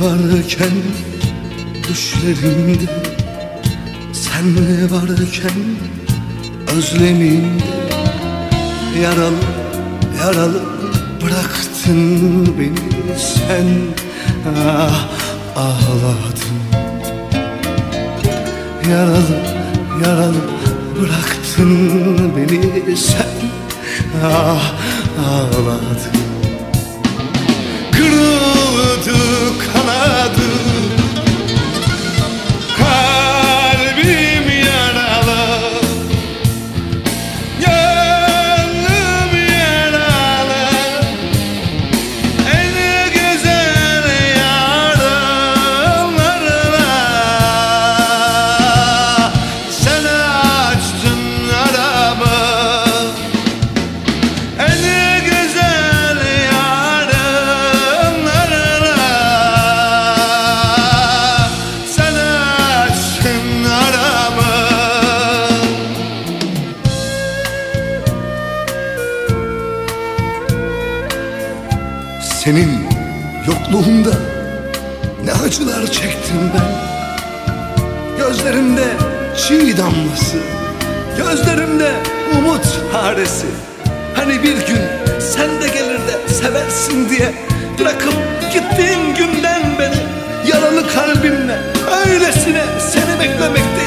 varken düşlerimde Sen varken özlemimde Yaralı yaralı bıraktın beni. Sen Ah ağladın. Yaralı yaralı bıraktın beni. Sen Ah ağladın Senin yokluğunda ne acılar çektim ben? Gözlerimde çiğ damlası Gözlerimde umut haresi. Hani bir gün sen de gelir de seversin diye Bırakıp gittiğin günden beri Yaralı kalbimle öylesine seni beklemekteyim